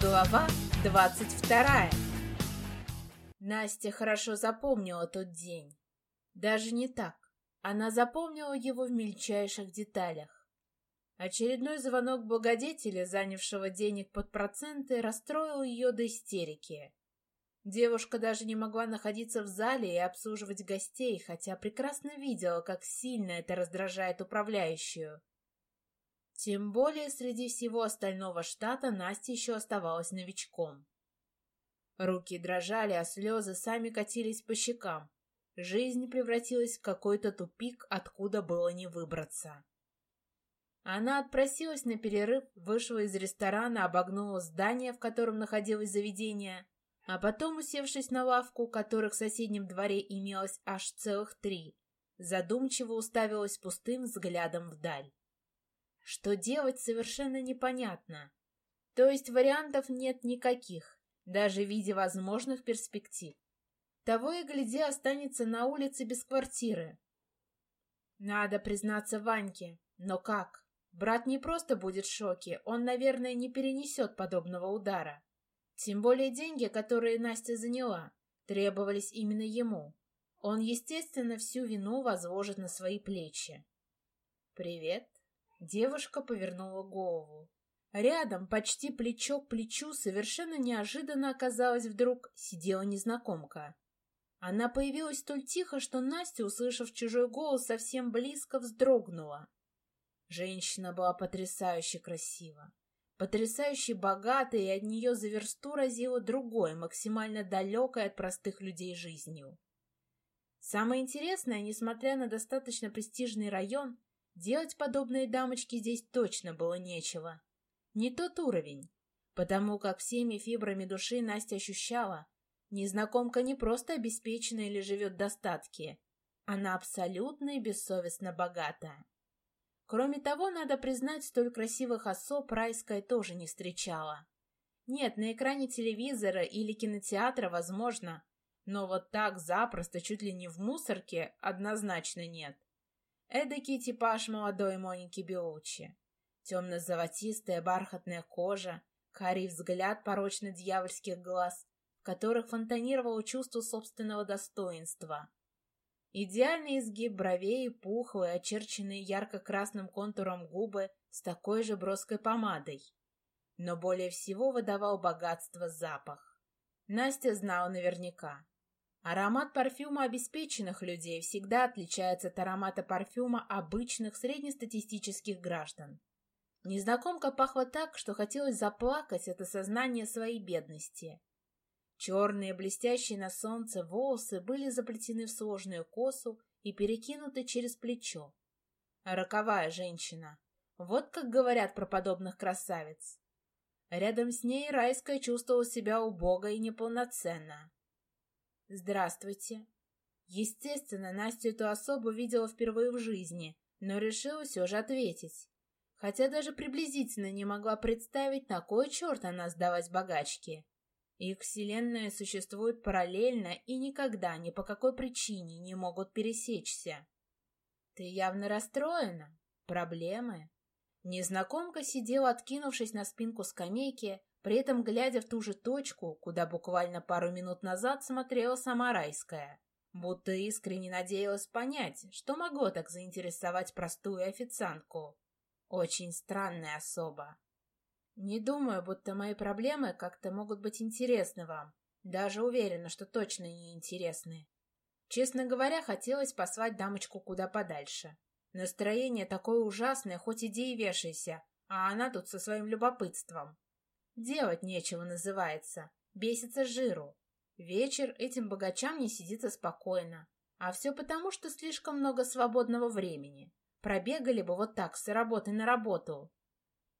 Глава двадцать вторая Настя хорошо запомнила тот день. Даже не так. Она запомнила его в мельчайших деталях. Очередной звонок благодетеля, занявшего денег под проценты, расстроил ее до истерики. Девушка даже не могла находиться в зале и обслуживать гостей, хотя прекрасно видела, как сильно это раздражает управляющую. Тем более среди всего остального штата Настя еще оставалась новичком. Руки дрожали, а слезы сами катились по щекам. Жизнь превратилась в какой-то тупик, откуда было не выбраться. Она отпросилась на перерыв, вышла из ресторана, обогнула здание, в котором находилось заведение, а потом, усевшись на лавку, которых в соседнем дворе имелось аж целых три, задумчиво уставилась пустым взглядом вдаль. Что делать, совершенно непонятно. То есть вариантов нет никаких, даже в виде возможных перспектив. Того и гляди останется на улице без квартиры. Надо признаться Ваньке, но как? Брат не просто будет в шоке, он, наверное, не перенесет подобного удара. Тем более деньги, которые Настя заняла, требовались именно ему. Он, естественно, всю вину возложит на свои плечи. «Привет», Девушка повернула голову. Рядом, почти плечо к плечу, совершенно неожиданно оказалась вдруг сидела незнакомка. Она появилась столь тихо, что Настя, услышав чужой голос, совсем близко вздрогнула. Женщина была потрясающе красива, потрясающе богатой, и от нее за версту разило другой, максимально далекой от простых людей жизнью. Самое интересное, несмотря на достаточно престижный район, Делать подобные дамочки здесь точно было нечего. Не тот уровень, потому как всеми фибрами души Настя ощущала, незнакомка не просто обеспечена или живет в достатке, она абсолютно и бессовестно богата. Кроме того, надо признать, столь красивых особ райская тоже не встречала. Нет, на экране телевизора или кинотеатра возможно, но вот так запросто, чуть ли не в мусорке, однозначно нет. Эдакий типаж молодой Моники Белучи. Темно-золотистая бархатная кожа, карий взгляд порочно-дьявольских глаз, в которых фонтанировало чувство собственного достоинства. Идеальный изгиб бровей пухлые, очерченные ярко-красным контуром губы с такой же броской помадой. Но более всего выдавал богатство запах. Настя знала наверняка. Аромат парфюма обеспеченных людей всегда отличается от аромата парфюма обычных среднестатистических граждан. Незнакомка пахла так, что хотелось заплакать от осознания своей бедности. Черные, блестящие на солнце волосы были заплетены в сложную косу и перекинуты через плечо. роковая женщина. Вот как говорят про подобных красавиц. Рядом с ней райская чувствовала себя убого и неполноценно. «Здравствуйте». Естественно, Настя эту особу видела впервые в жизни, но решила все же ответить. Хотя даже приблизительно не могла представить, на кой черт она сдалась богачке. Их вселенная существует параллельно и никогда, ни по какой причине не могут пересечься. Ты явно расстроена. Проблемы. Незнакомка сидела, откинувшись на спинку скамейки, при этом глядя в ту же точку, куда буквально пару минут назад смотрела сама райская, будто искренне надеялась понять, что могло так заинтересовать простую официантку. Очень странная особа. Не думаю, будто мои проблемы как-то могут быть интересны вам. Даже уверена, что точно не интересны. Честно говоря, хотелось послать дамочку куда подальше. Настроение такое ужасное, хоть идеи вешайся, а она тут со своим любопытством. Делать нечего называется. Бесится жиру. Вечер этим богачам не сидится спокойно. А все потому, что слишком много свободного времени. Пробегали бы вот так с работы на работу.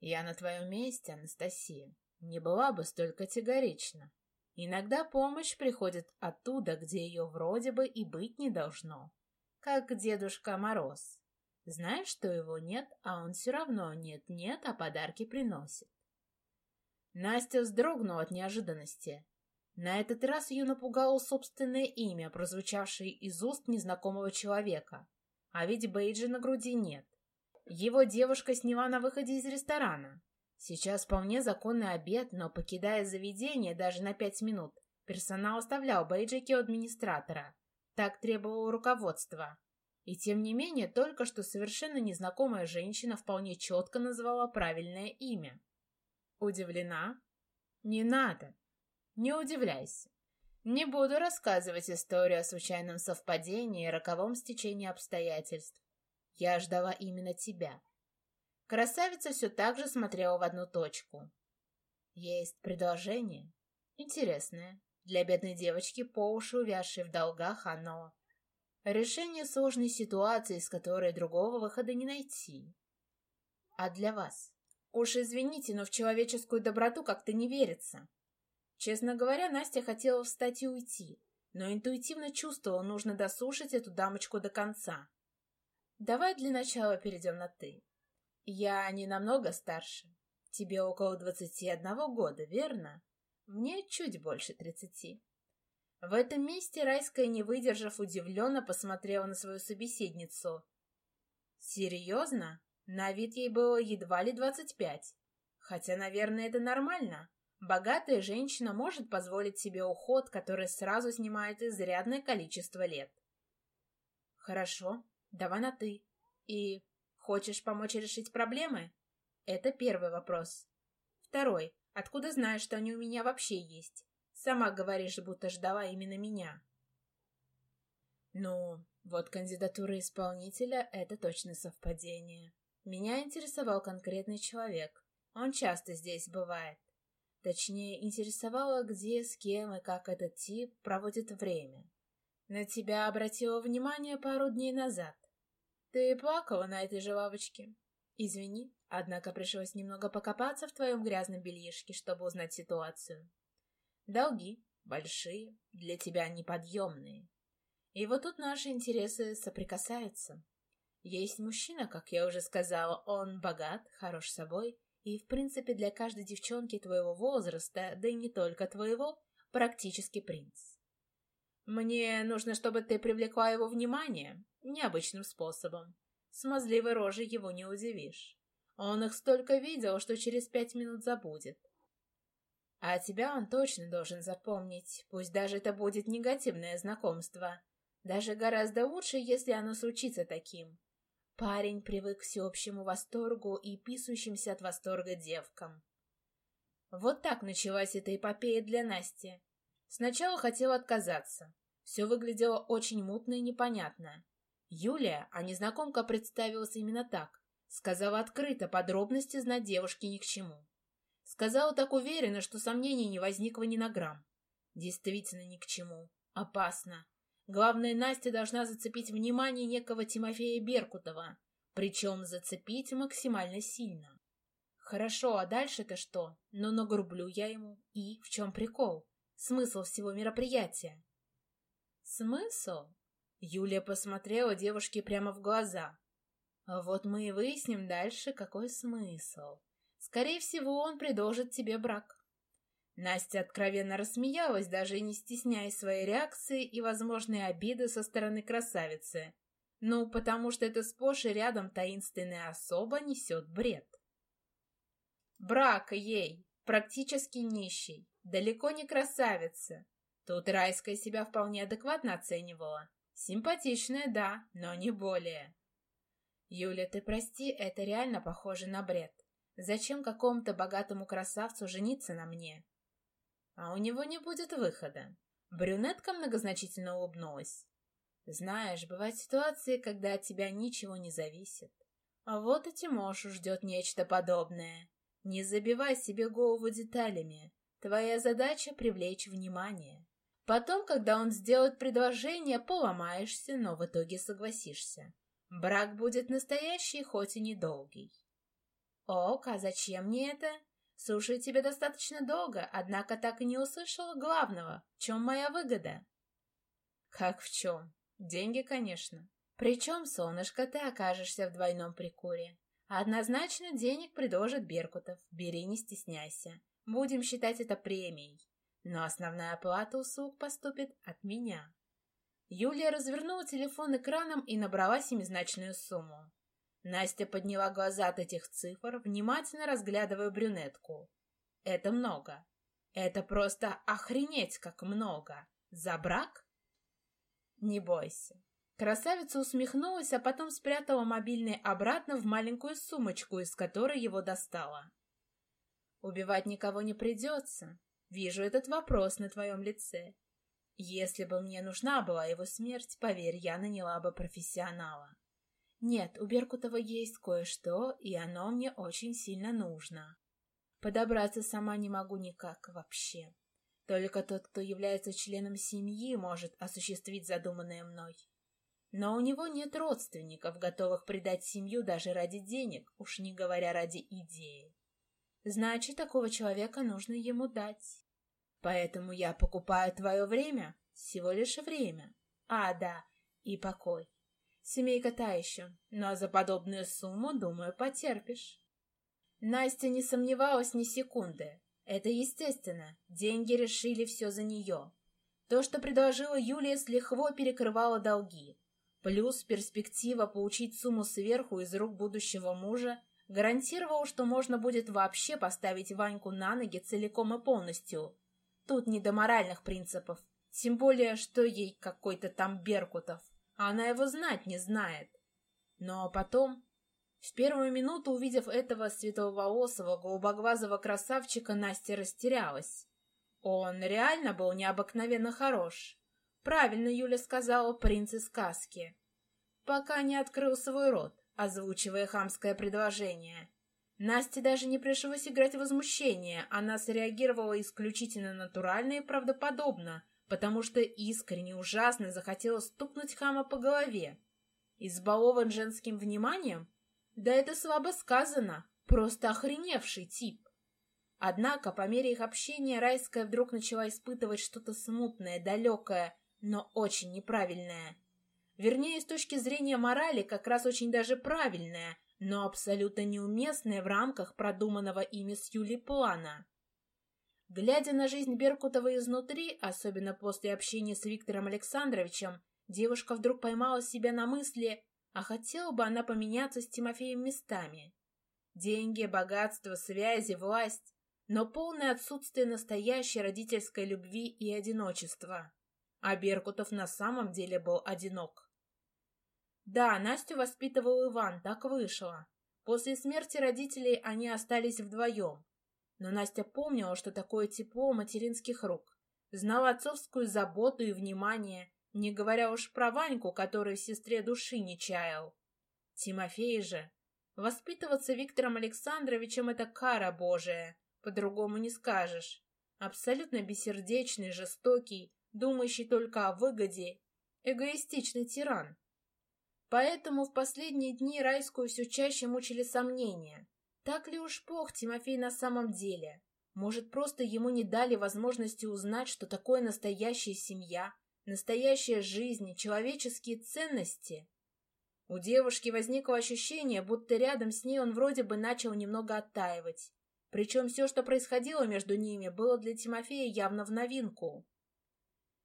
Я на твоем месте, Анастасия, не была бы столь категорична. Иногда помощь приходит оттуда, где ее вроде бы и быть не должно. Как Дедушка Мороз. Знаешь, что его нет, а он все равно нет-нет, а подарки приносит. Настя вздрогнула от неожиданности. На этот раз ее напугало собственное имя, прозвучавшее из уст незнакомого человека. А ведь бейджа на груди нет. Его девушка сняла на выходе из ресторана. Сейчас вполне законный обед, но, покидая заведение даже на пять минут, персонал оставлял бейджики у администратора. Так требовало руководство. И тем не менее, только что совершенно незнакомая женщина вполне четко назвала правильное имя. Удивлена? Не надо. Не удивляйся. Не буду рассказывать историю о случайном совпадении и роковом стечении обстоятельств. Я ждала именно тебя. Красавица все так же смотрела в одну точку. Есть предложение. Интересное. Для бедной девочки, по уши увязшей в долгах, оно... Решение сложной ситуации, с которой другого выхода не найти. А для вас? Уж извините, но в человеческую доброту как-то не верится. Честно говоря, Настя хотела встать и уйти, но интуитивно чувствовала, нужно дослушать эту дамочку до конца. Давай для начала перейдем на «ты». Я не намного старше. Тебе около двадцати одного года, верно? Мне чуть больше тридцати. В этом месте Райская, не выдержав, удивленно посмотрела на свою собеседницу. Серьезно? На вид ей было едва ли двадцать пять. Хотя, наверное, это нормально. Богатая женщина может позволить себе уход, который сразу снимает изрядное количество лет. Хорошо, давай на «ты». И Хочешь помочь решить проблемы? Это первый вопрос. Второй. Откуда знаешь, что они у меня вообще есть? Сама говоришь, будто ждала именно меня. Ну, вот кандидатура исполнителя — это точно совпадение. Меня интересовал конкретный человек. Он часто здесь бывает. Точнее, интересовало, где, с кем и как этот тип проводит время. На тебя обратила внимание пару дней назад. Ты плакала на этой же лавочке. Извини, однако пришлось немного покопаться в твоем грязном бельишке, чтобы узнать ситуацию. Долги большие, для тебя неподъемные. И вот тут наши интересы соприкасаются. Есть мужчина, как я уже сказала, он богат, хорош собой, и, в принципе, для каждой девчонки твоего возраста, да и не только твоего, практически принц. Мне нужно, чтобы ты привлекла его внимание, Необычным способом. Смазливой рожей его не удивишь. Он их столько видел, что через пять минут забудет. А тебя он точно должен запомнить, пусть даже это будет негативное знакомство. Даже гораздо лучше, если оно случится таким. Парень привык к всеобщему восторгу и писающимся от восторга девкам. Вот так началась эта эпопея для Насти. Сначала хотела отказаться. Все выглядело очень мутно и непонятно. Юлия, а незнакомка представилась именно так. Сказала открыто, подробности знать девушке ни к чему. Сказала так уверенно, что сомнений не возникло ни на грамм. Действительно ни к чему. Опасно. Главное, Настя должна зацепить внимание некого Тимофея Беркутова. Причем зацепить максимально сильно. Хорошо, а дальше-то что? Но нагрублю я ему. И в чем прикол? Смысл всего мероприятия? Смысл? Юлия посмотрела девушке прямо в глаза. Вот мы и выясним дальше, какой смысл. Скорее всего, он предложит тебе брак. Настя откровенно рассмеялась, даже не стесняясь своей реакции и возможной обиды со стороны красавицы. Ну, потому что это сплошь и рядом таинственная особа несет бред. Брак ей, практически нищий, далеко не красавица. Тут Райская себя вполне адекватно оценивала. Симпатичная, да, но не более. Юля, ты прости, это реально похоже на бред. Зачем какому-то богатому красавцу жениться на мне? А у него не будет выхода. Брюнетка многозначительно улыбнулась. Знаешь, бывают ситуации, когда от тебя ничего не зависит. А вот и Тимошу ждет нечто подобное. Не забивай себе голову деталями. Твоя задача — привлечь внимание. Потом, когда он сделает предложение, поломаешься, но в итоге согласишься. Брак будет настоящий, хоть и недолгий. Ок, а зачем мне это? Слушаю тебя достаточно долго, однако так и не услышала главного. В чем моя выгода? Как в чем? Деньги, конечно. Причем, солнышко, ты окажешься в двойном прикуре. Однозначно денег предложит Беркутов. Бери, не стесняйся. Будем считать это премией но основная оплата услуг поступит от меня. Юлия развернула телефон экраном и набрала семизначную сумму. Настя подняла глаза от этих цифр, внимательно разглядывая брюнетку. Это много. Это просто охренеть как много. За брак? Не бойся. Красавица усмехнулась, а потом спрятала мобильный обратно в маленькую сумочку, из которой его достала. Убивать никого не придется. Вижу этот вопрос на твоем лице. Если бы мне нужна была его смерть, поверь, я наняла бы профессионала. Нет, у Беркутова есть кое-что, и оно мне очень сильно нужно. Подобраться сама не могу никак вообще. Только тот, кто является членом семьи, может осуществить задуманное мной. Но у него нет родственников, готовых предать семью даже ради денег, уж не говоря ради идеи. Значит, такого человека нужно ему дать. Поэтому я покупаю твое время, всего лишь время. А, да, и покой. Семейка та еще, но за подобную сумму, думаю, потерпишь. Настя не сомневалась ни секунды. Это естественно, деньги решили все за нее. То, что предложила Юлия, с лихво перекрывало долги. Плюс перспектива получить сумму сверху из рук будущего мужа гарантировала, что можно будет вообще поставить Ваньку на ноги целиком и полностью. Тут не до моральных принципов, тем более, что ей какой-то там Беркутов а она его знать не знает. Но потом, в первую минуту, увидев этого светловолосого, голубоглазого красавчика, Настя растерялась. Он реально был необыкновенно хорош. Правильно Юля сказала принц из сказки. Пока не открыл свой рот, озвучивая хамское предложение. Насте даже не пришлось играть возмущение, она среагировала исключительно натурально и правдоподобно, потому что искренне ужасно захотела стукнуть хама по голове. Избалован женским вниманием? Да это слабо сказано, просто охреневший тип. Однако, по мере их общения, Райская вдруг начала испытывать что-то смутное, далекое, но очень неправильное. Вернее, с точки зрения морали, как раз очень даже правильное, но абсолютно неуместное в рамках продуманного ими с Юлей плана. Глядя на жизнь Беркутова изнутри, особенно после общения с Виктором Александровичем, девушка вдруг поймала себя на мысли, а хотела бы она поменяться с Тимофеем местами. Деньги, богатство, связи, власть, но полное отсутствие настоящей родительской любви и одиночества. А Беркутов на самом деле был одинок. Да, Настю воспитывал Иван, так вышло. После смерти родителей они остались вдвоем. Но Настя помнила, что такое тепло материнских рук. Знала отцовскую заботу и внимание, не говоря уж про Ваньку, который в сестре души не чаял. Тимофей же. Воспитываться Виктором Александровичем — это кара Божия, по-другому не скажешь. Абсолютно бессердечный, жестокий, думающий только о выгоде, эгоистичный тиран. Поэтому в последние дни Райскую все чаще мучили сомнения. Так ли уж плох Тимофей на самом деле? Может, просто ему не дали возможности узнать, что такое настоящая семья, настоящая жизнь, человеческие ценности? У девушки возникло ощущение, будто рядом с ней он вроде бы начал немного оттаивать. Причем все, что происходило между ними, было для Тимофея явно в новинку.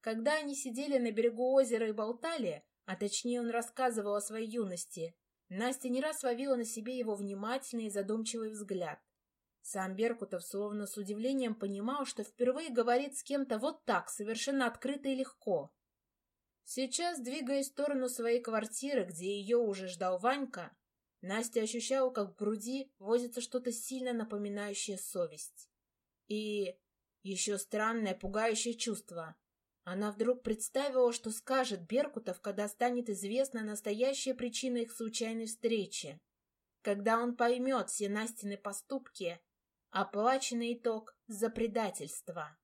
Когда они сидели на берегу озера и болтали, а точнее он рассказывал о своей юности, Настя не раз ловила на себе его внимательный и задумчивый взгляд. Сам Беркутов словно с удивлением понимал, что впервые говорит с кем-то вот так, совершенно открыто и легко. Сейчас, двигаясь в сторону своей квартиры, где ее уже ждал Ванька, Настя ощущала, как в груди возится что-то сильно напоминающее совесть. И еще странное, пугающее чувство. Она вдруг представила, что скажет Беркутов, когда станет известна настоящая причина их случайной встречи. Когда он поймет все Настины поступки, оплаченный итог за предательство.